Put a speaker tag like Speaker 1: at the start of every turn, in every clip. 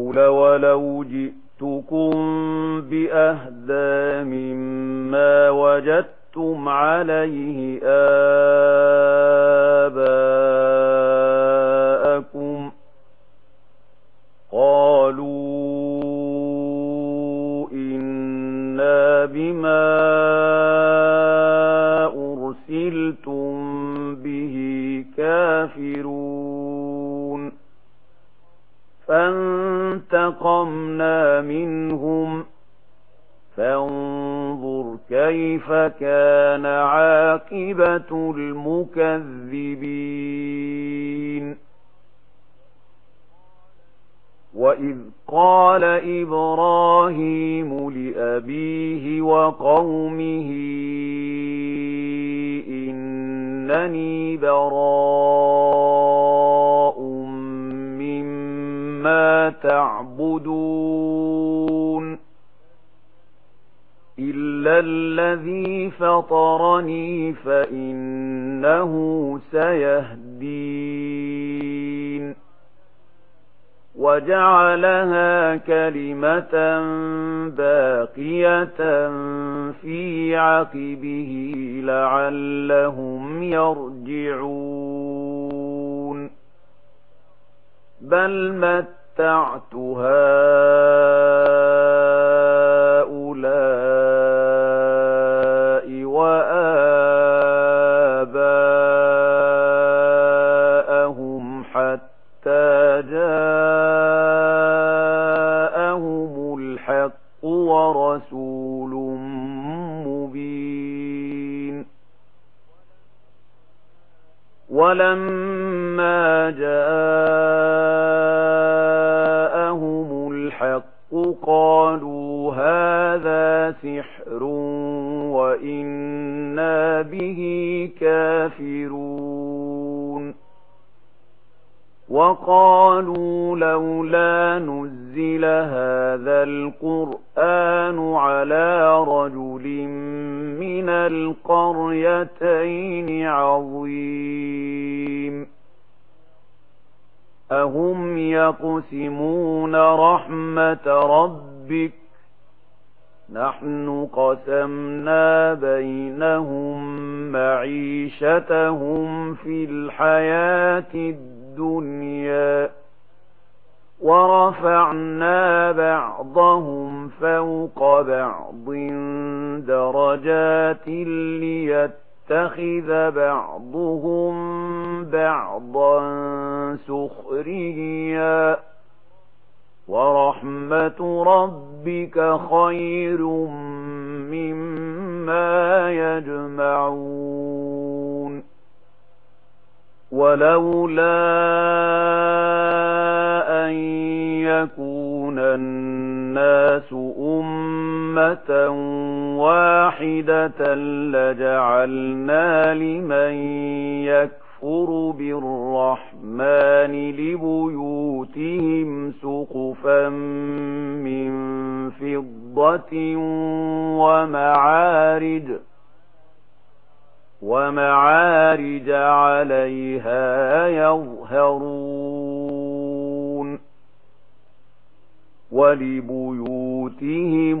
Speaker 1: قل ولو جئتكم بأهدا مما وجدتم عليه آباءكم قالوا إنا بما أرسلتم به كافرون فانظروا فانتقمنا منهم فانظر كيف كان عاقبة المكذبين وَإِذْ قَالَ إِبْرَاهِيمُ لِأَبِيهِ وَقَوْمِهِ إِنَّنِي بَرَاءٌ مَا تَعْبُدُونَ إِلَّا الَّذِي فَطَرَنِي فَإِنَّهُ سَيَهْدِينِ وَجَعَلَهَا كَلِمَةً بَاقِيَةً فِي عَقِبِهِ لَعَلَّهُمْ يَرْجِعُونَ بل متعت هؤلاء لسحر وإنا به كافرون وقالوا لولا نزل هذا القرآن على رجل من القريتين عظيم أهم يقسمون رحمة رَبِّهِمْ نحن قسمنا بينهم معيشتهم في الحياة الدنيا ورفعنا بعضهم فوق بعض درجات ليتخذ بعضهم بعضا سخريا ورحمة ربك خير مما يجمعون ولولا أن يكون الناس أمة واحدة لجعلنا لمن يكون تَكْفُرُ بِالرَّحْمَنِ لِبُيُوتِهِمْ سُقُفًا مِّن فِضَّةٍ وَمَعَارِجَ وَمَعَارِجَ عَلَيْهَا يَظْهَرُونَ وَلِبُيُوتِهِمْ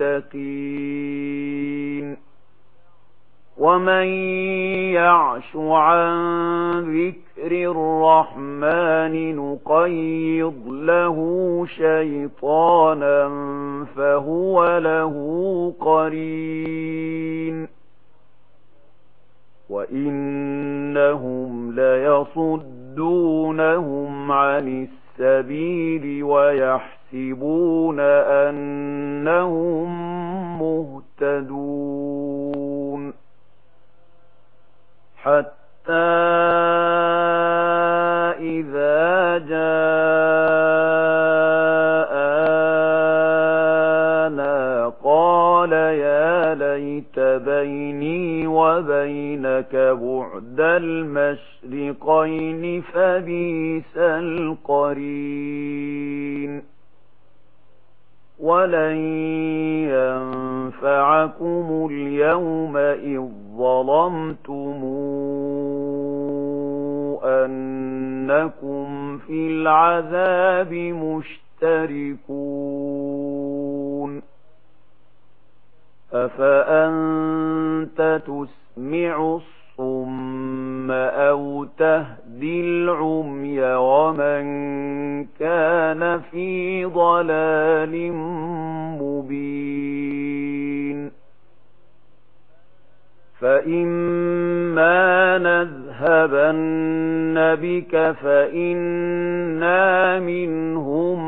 Speaker 1: المتقين ومن يعش عن ذكر الرحمن نقيض له شيطانا فهو له قرين وإنهم ليصدونهم عن السبيل ويحسنون يحسبون أنهم مهتدون حتى إذا جاءنا قال يا ليت بيني وبينك بعد المشرقين فبيس القرين ولن ينفعكم اليوم إذ ظلمتم أنكم في العذاب مشتركون أفأنت تسمع الصم أو تهدى يهدي العمي ومن كان في ضلال مبين فإما نذهبن بك فإنا منهم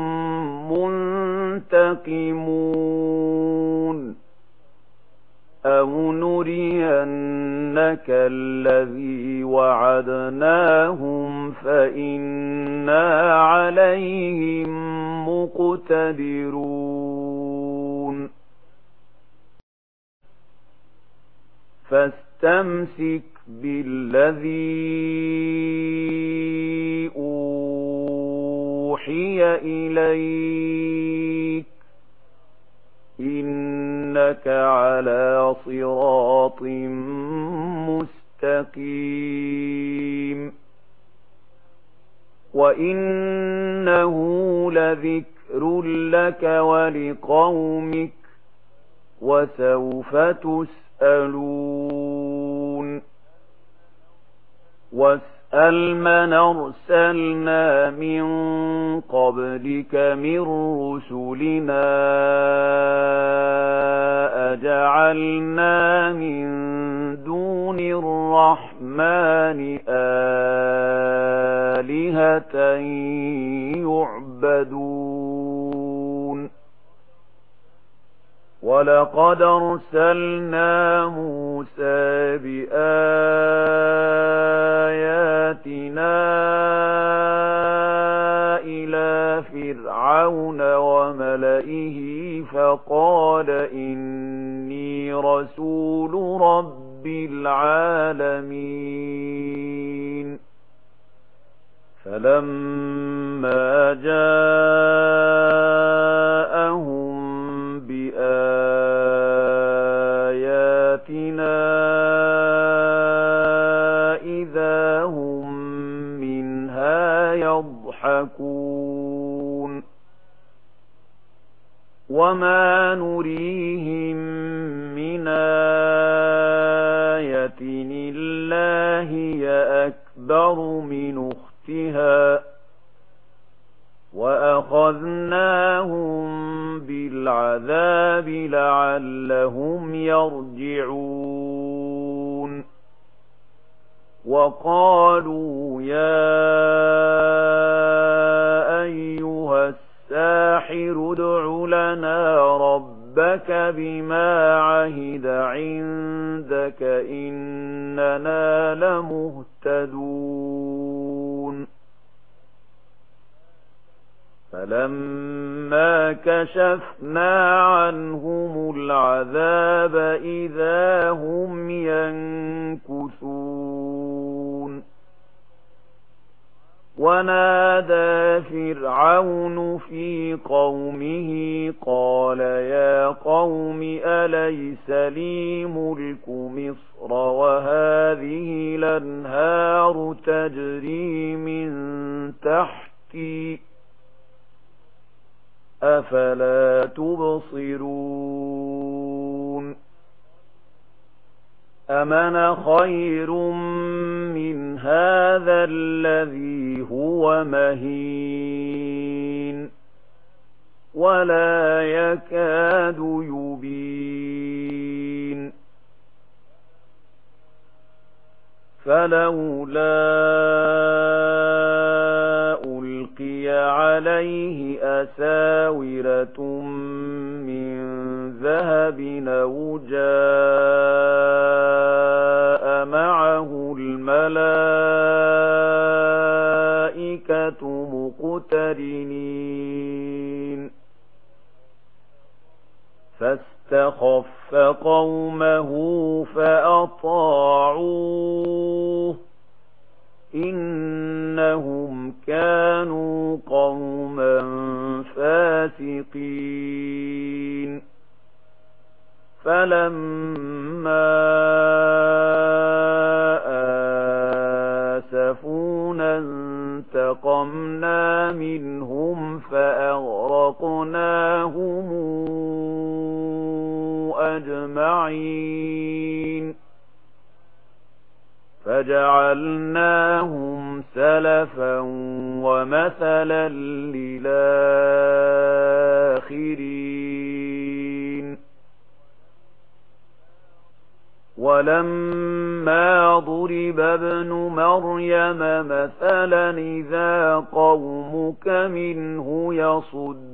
Speaker 1: منتقمون أَوْ نُرِيَنَّكَ الَّذِي وَعَدْنَاهُمْ فَإِنَّا عَلَيْهِمْ مُقْتَدِرُونَ فَاسْتَمْسِكْ بِالَّذِي أُوحِيَ إِلَيْكَ إِنَّ لك على صراط مستقيم وإنه لذكر لك ولقومك وسوف تسألون وسوف ألمن أرسلنا من قبلك من رسلنا أجعلنا من دون الرحمن آلهة يعبدون ولقد أرسلنا موسى بآلهة فقال إني رسول رب العالمين ونادى فرعون في قومه قال يا قوم أليس لي ملك مصر وهذه لنهار تجري من تحتي أفلا تبصرون أمن خير من هذا الذي هو مهين ولا يكاد يبين فلولا ألقي عليه أساورة من ذهب نوجاء معه الملائكة مقترنين فاستخف قومه فأطاعوه إنهم كانوا قوما فاسقين فلما آسفونا انتقمنا منهم فأغرقناهم أجمعين فجعلناهم مَثَلًا لِلْآخِرِينَ وَلَمَّا ضُرِبَ ابْنُ مَرْيَمَ مَثَلًا إِذَا قَوْمُكَ مِنْهُ يَصُدُّونَ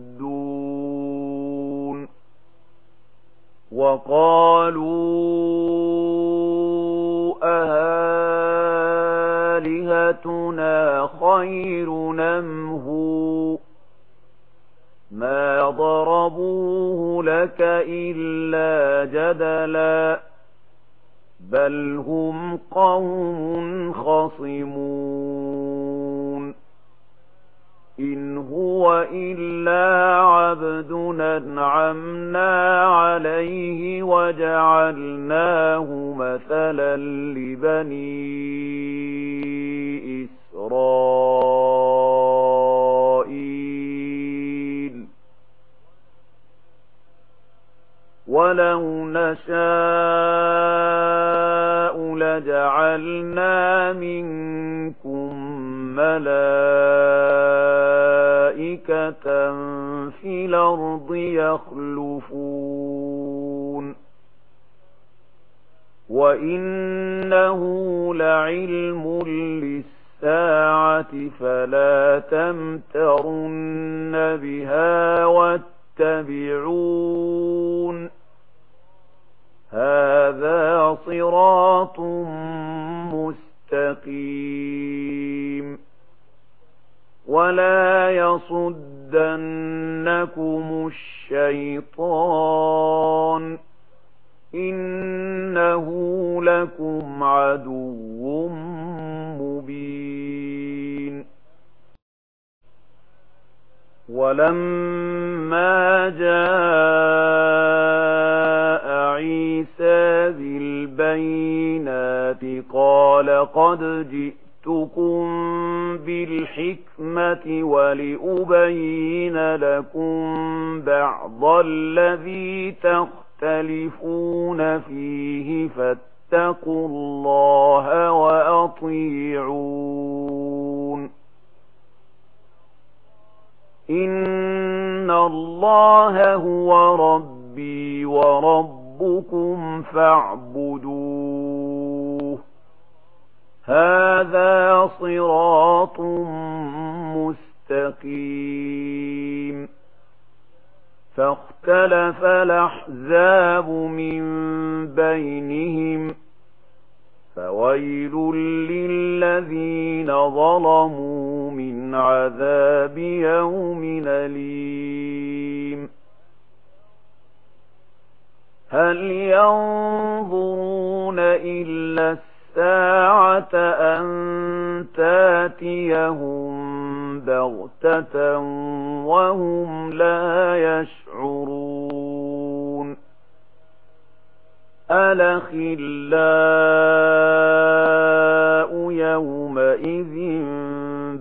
Speaker 1: إِلَّا عَبْدٌ أَنْعَمْنَا عَلَيْهِ وَجَعَلْنَاهُ مَثَلًا لِبَنِي إِسْرَائِيلَ وَلَوْ نَشَاءُ لَجَعَلْنَا مِنْكُمْ مَلَائِكَةً ملائكة فِي الْأَرْضِ يَخْلُفُونَ وَإِنَّهُ لَعِلْمٌ لِلسَّاعَةِ فَلَا تَمْتَرُنَّ بِهَا وَاتَّبِعُونِ هَذَا صِرَاطٌ مُسْتَقِيمٌ ولا يصدنكم الشيطان إنه لكم عدو مبين ولما جاء عيسى بالبينات قال قد جئت جئتكم بالحكمة ولأبين لكم بعض الذي تختلفون فيه فاتقوا الله وأطيعون إن الله هو ربي وربكم فاعبدون هذا صراط مستقيم فاختلف الأحزاب من بينهم فويل للذين ظلموا من عذاب يوم أليم هل ينظرون إلا السلام أن تاتيهم بغتة وهم لا يشعرون أَلَخِلَّاءُ يومئذ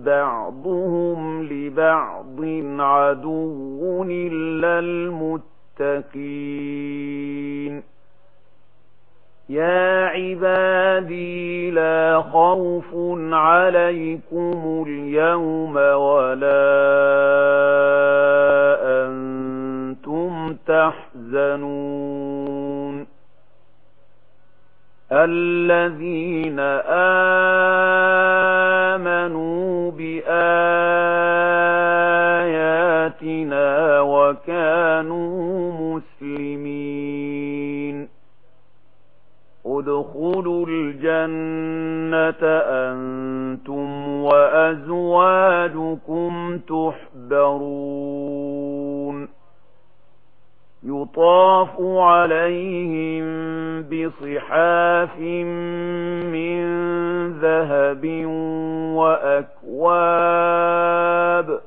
Speaker 1: بعضهم لبعض عدو إلا المتقين يا عبادي لا خوف عليكم اليوم ولا أنتم تحزنون الذين آمنوا بآياتنا وكانوا مسلمين ادخلوا الجنة أنتم وأزواجكم تحبرون يطاف عليهم بصحاف من ذهب وأكواب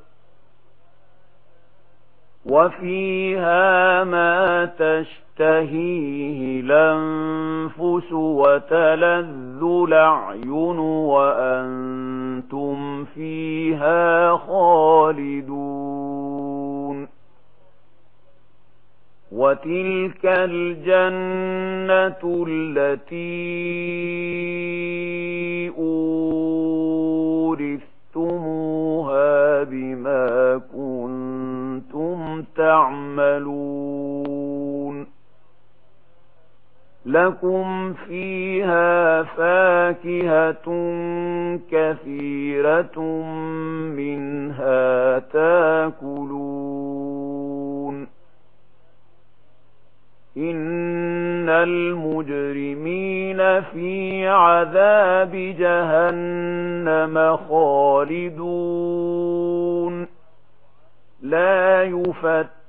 Speaker 1: وفيها ما تشترون تستهيه الأنفس وتلذ الأعين وأنتم فيها خالدون وتلك الجنة التي أورثتموها بما كنتم تعملون لكم فيها فاكهة كثيرة منها تاكلون إن المجرمين في عذاب جهنم خالدون لا يُفَتَّرُ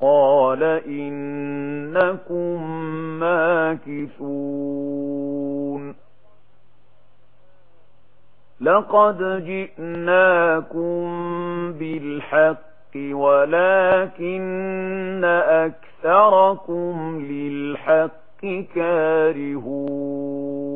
Speaker 1: قال إنكم ماكثون لقد جئناكم بالحق ولكن أكثركم للحق كارهون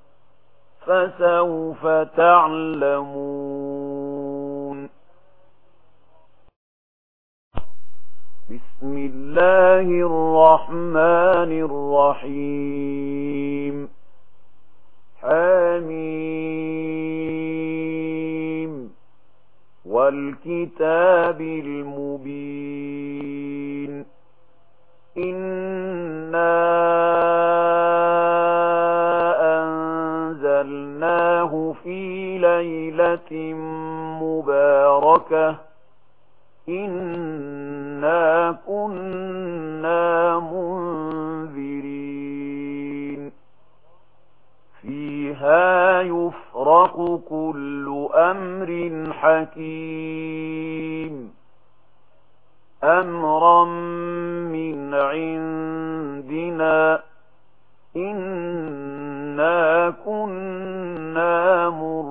Speaker 1: فسوف تعلمون بسم الله الرحمن الرحيم حميم والكتاب المبين إن ليلة مباركة إنا كنا منذرين فيها يفرق كل أمر حكيم أمرا من عندنا إنا كنا مر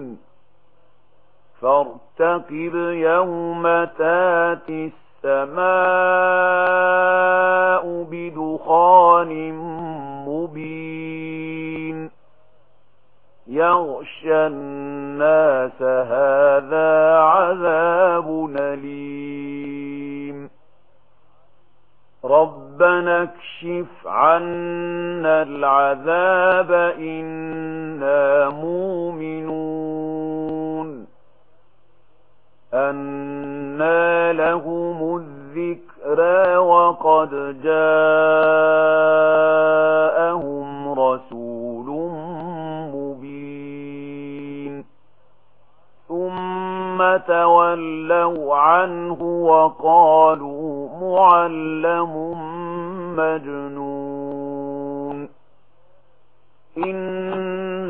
Speaker 1: فارتقب يوم تاتي السماء بدخان مبين يغشى الناس هذا عذاب نليم ربنا اكشف عنا العذاب إنا مومنون أنا لهم الذكرى وقد جاءهم رسول مبين ثم تولوا عنه وقالوا معلم مجنون إن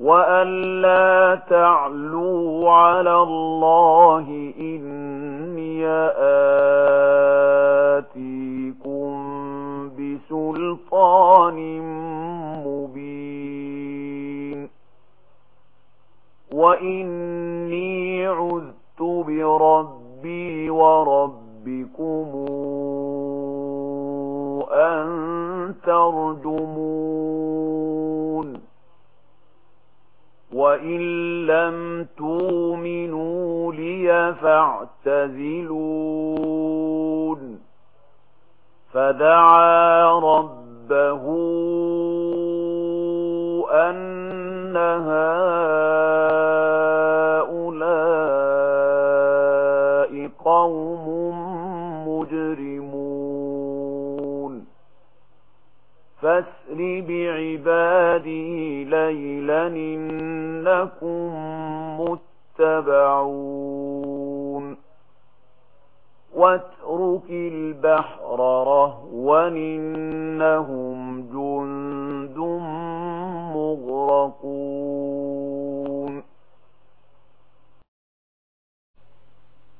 Speaker 1: وأن لا تعلوا على الله إني آتيكم بسلطان مبين وإني عذت بربي وربكم أن ترجمون وَإِن لَّمْ تُؤْمِنُوا لِي فَدَعَا رَبَّهُ أَنَّهَا بعباده ليلا إنكم متبعون واترك البحر رهوا إنهم جند مغرقون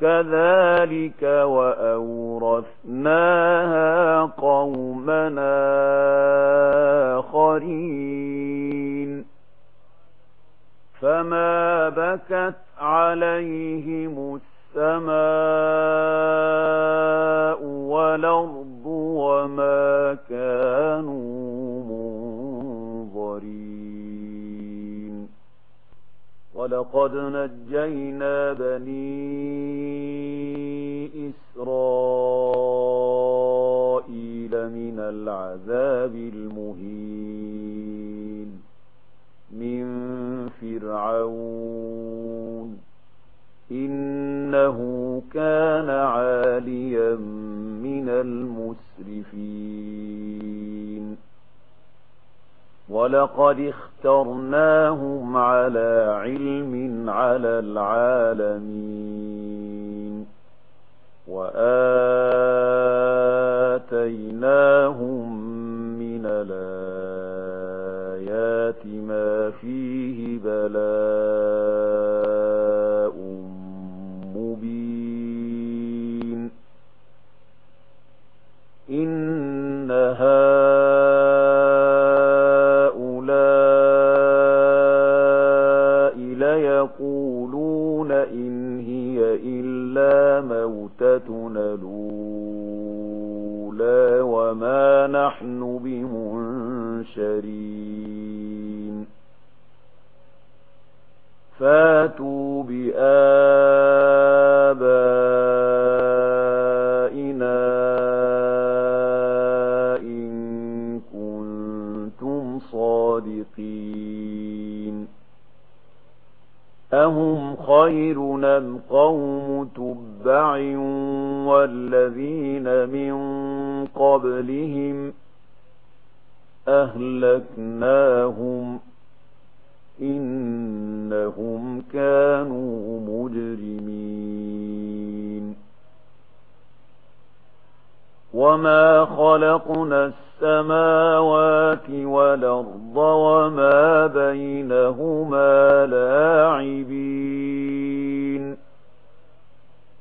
Speaker 1: كذلك وأورثناها قومنا آخرين فما بكت عليهم السماء والأرض وما كانوا منظرين وَلَقَدْ نَجَّيْنَا بَنِي إِسْرَائِيلَ مِنَ الْعَذَابِ الْمُهِينِ مِنْ فِرْعَوْنَ إِنَّهُ كَانَ عَالِيًا مِنَ الْمُسْرِفِينَ وَلَقَدِ اخْتَرْنَاهُمْ عَلَى عِلْمٍ عَلَى الْعَالَمِينَ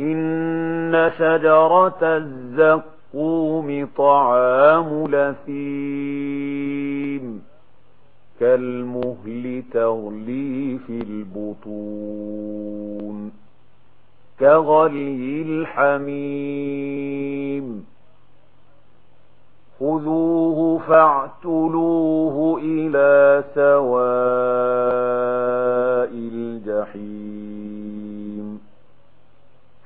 Speaker 1: إن شجرة الزقوم طعام لثيم كالمهل تغلي في البطون كغلي الحميم خذوه فاعتلوه إلى سواء الجحيم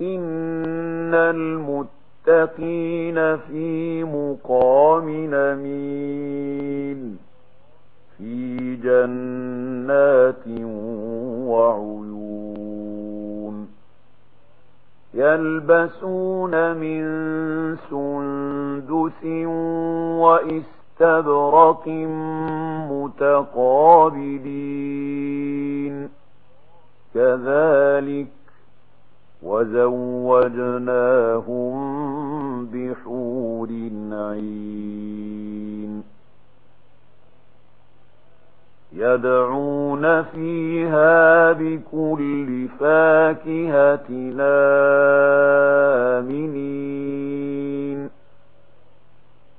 Speaker 1: إن المتقين في مقام نمين في جنات وعيون يلبسون من سندس وإستبرق متقابلين كذلك وزوجناهم بحور عين يدعون فيها بكل فاكهة آمنين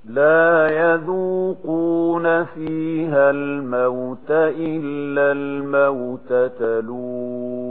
Speaker 1: لا يذوقون فيها الموت إلا الموت تلون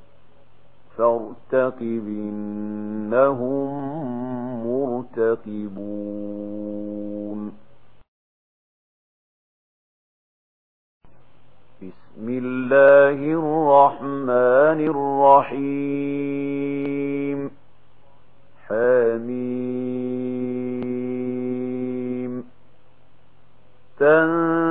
Speaker 1: فارتقب إنهم مرتقبون بسم الله الرحمن الرحيم حميم تنزل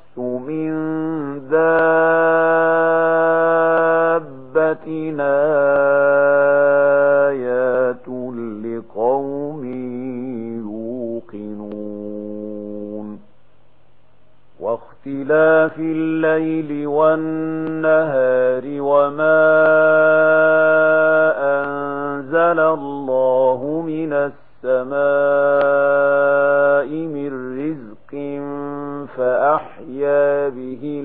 Speaker 1: من دابتنا آيات لقوم يوقنون واختلاف الليل والنهار وما أنزل الله من السماء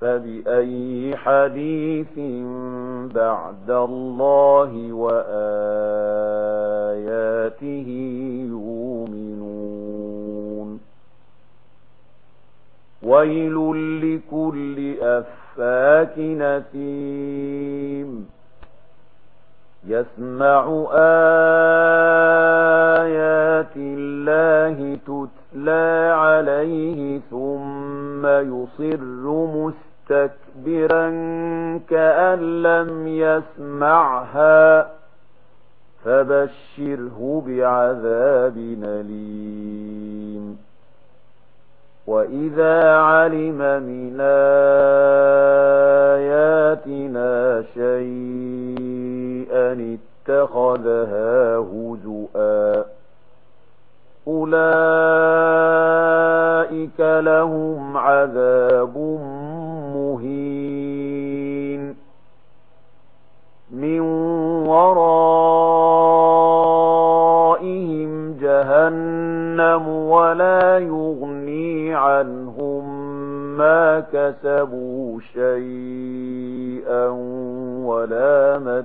Speaker 1: فبأي حديث بعد الله وآياته يؤمنون ويل لكل أفاك نتيم يسمع آيات الله تتلى عليه ثم يصر مستكبرا كأن لم يسمعها فبشره بعذاب نليم وإذا علم من آياتنا شيئا من اتخذها هزؤا أولئك لهم عذاب مهين من ورائهم جهنم ولا يغني عنهم ما كسبوا شيئا ولا مت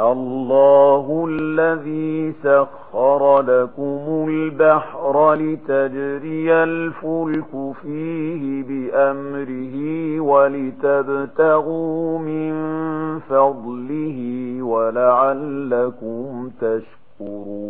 Speaker 1: الله الذي سخر لكم البحر لتجري الفلك فيه بأمره ولتبتغوا من فضله ولعلكم تشكرون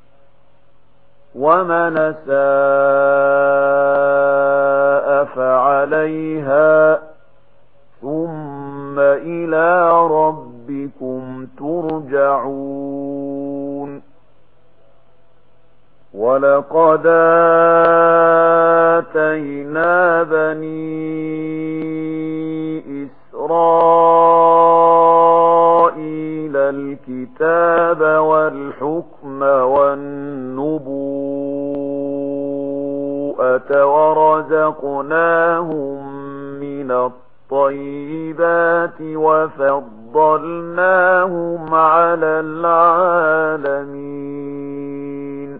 Speaker 1: ومن ساء فعليها ثم إلى ربكم ترجعون ولقد آتينا بني إسرائيل الكتاب والحكم والنبوة ورزقناهم من الطيبات وفضلناهم على العالمين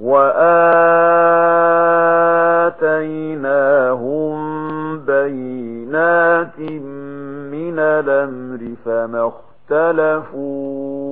Speaker 1: وآتيناهم بينات من الأمر فما اختلفون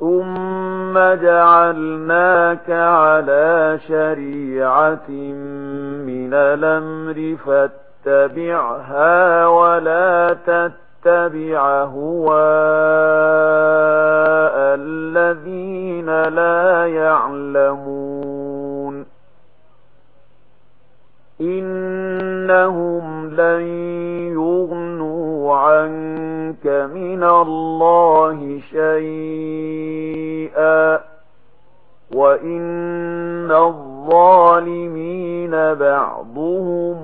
Speaker 1: ثم جعلناك على شريعة من الأمر فاتبعها ولا تتبع هواء الذين لا يعلمون إنهم لن يغنوا عنك من الله شيئا وإن الظالمين بعضهم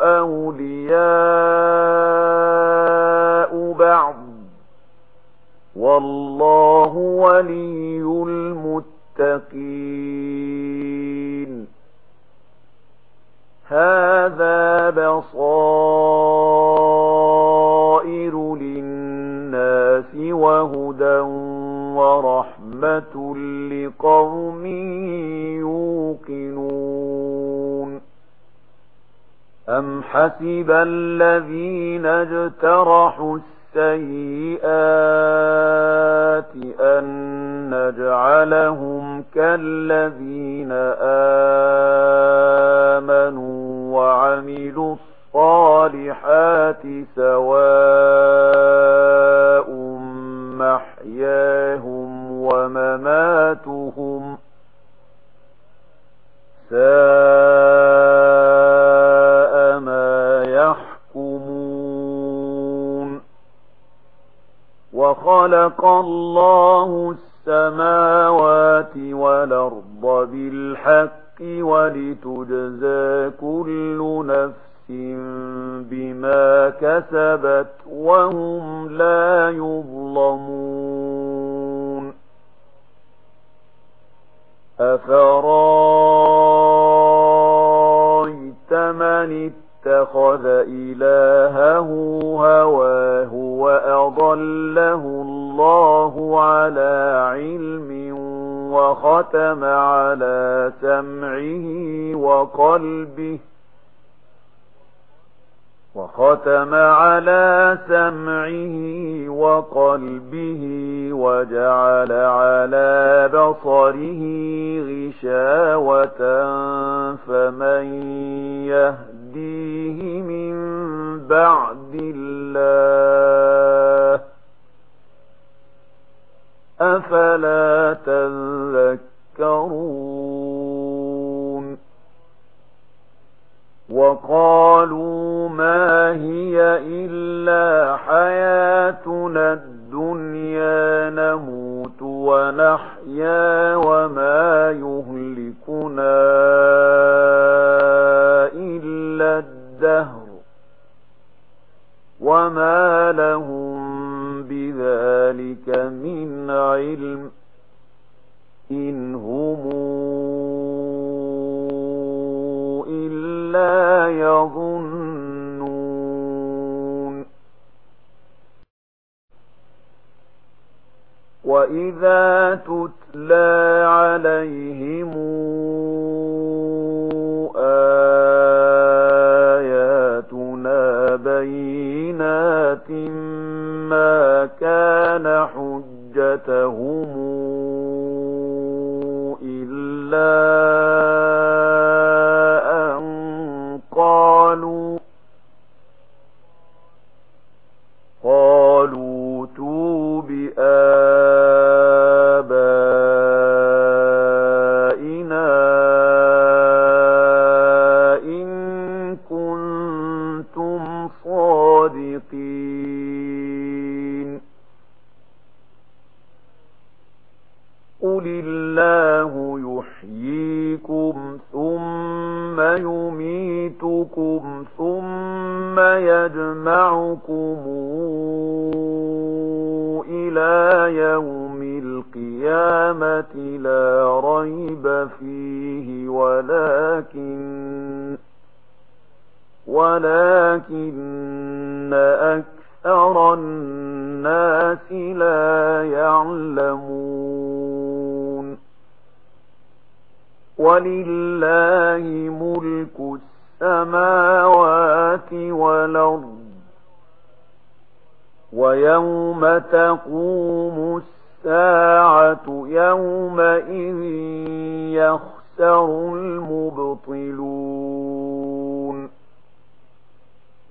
Speaker 1: أولياء بعض والله ولي المتقين هذا بصائر للناس وهدى ورحمة لقوم يوقنون أم حسب الذين اجترحوا السبيل السيئات أن نجعلهم كالذين آمنوا وعملوا الصالحات سواء محياهم ومماتهم سواء وخلق الله السماوات والأرض بالحق ولتجزى كل نفس بما كسبت وهم لا يظلمون أفرايت من اتخذ إلهه هواه وأضله الله على علم وختم على سمعه وقلبه وختم على سمعه وقلبه وجعل على بصره غشاوة فمن يهدي يهديه من بعد الله أفلا تذكرون وقالوا ما هي إلا حياتنا الدنيا نموت ونحيا وما يهلكنا إلا الدهر وما لهم بذلك من علم إن هم إلا يظنون وإذا تتلى عليهم ما كان حجتهم ولكن أكثر الناس لا يعلمون ولله ملك السماوات والأرض ويوم تقوم الساعة يومئذ يخسر المبطلون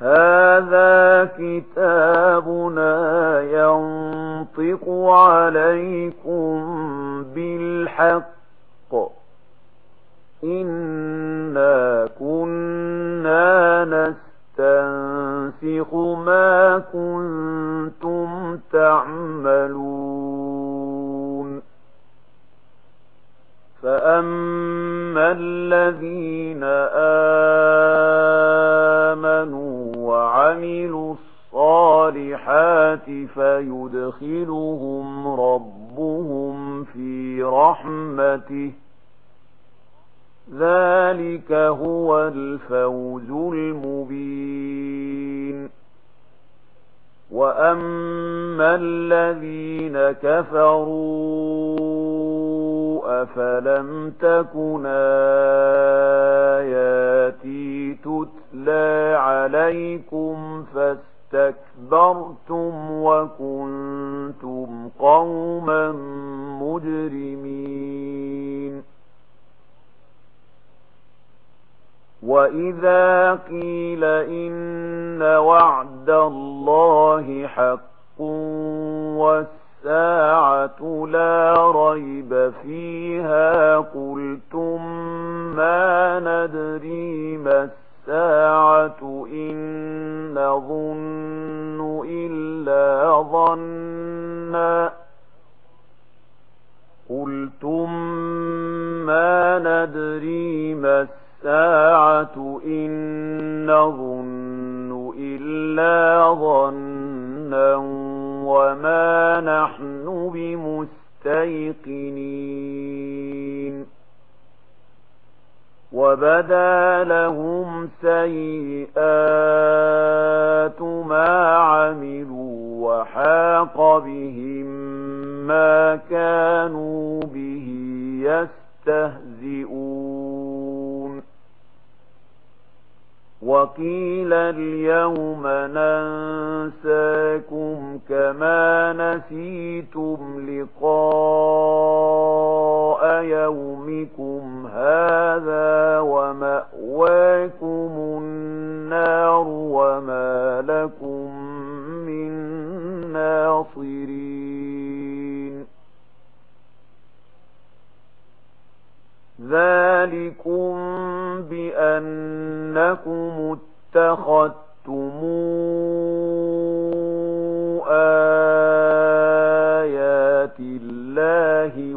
Speaker 1: هذا كتابنا ينطق عليكم بالحق إنا كنا نستنسخ ما كنتم تعملون فأما الذين آمنوا وعملوا الصالحات فيدخلهم ربهم في رحمته ذلك هو الفوز المبين وأما الذين كفروا أفلم تكن آياتي تتلى تتلى عليكم فاستكبرتم وكنتم قوما مجرمين وإذا قيل إن وعد الله حق والساعة لا ريب فيها قلتم ما ندري ما السَّاعَةُ إِن نَّظُنُّ إِلَّا ظَنًّا قُلْتُم مَّا نَدْرِي مَا السَّاعَةُ إِن نَّظُنُّ إِلَّا ظَنًّا وَمَا نَحْنُ بِمُسْتَيْقِنِينَ وبدا لهم سيئات ما عملوا وحاق بهم ما كانوا به يستهزئون وقيل اليوم ننساكم كما نسيتم لقاء يومكم هذا ومأواكم النار وما لكم من ناصرين ذلكم بأنكم اتخذتم آيات الله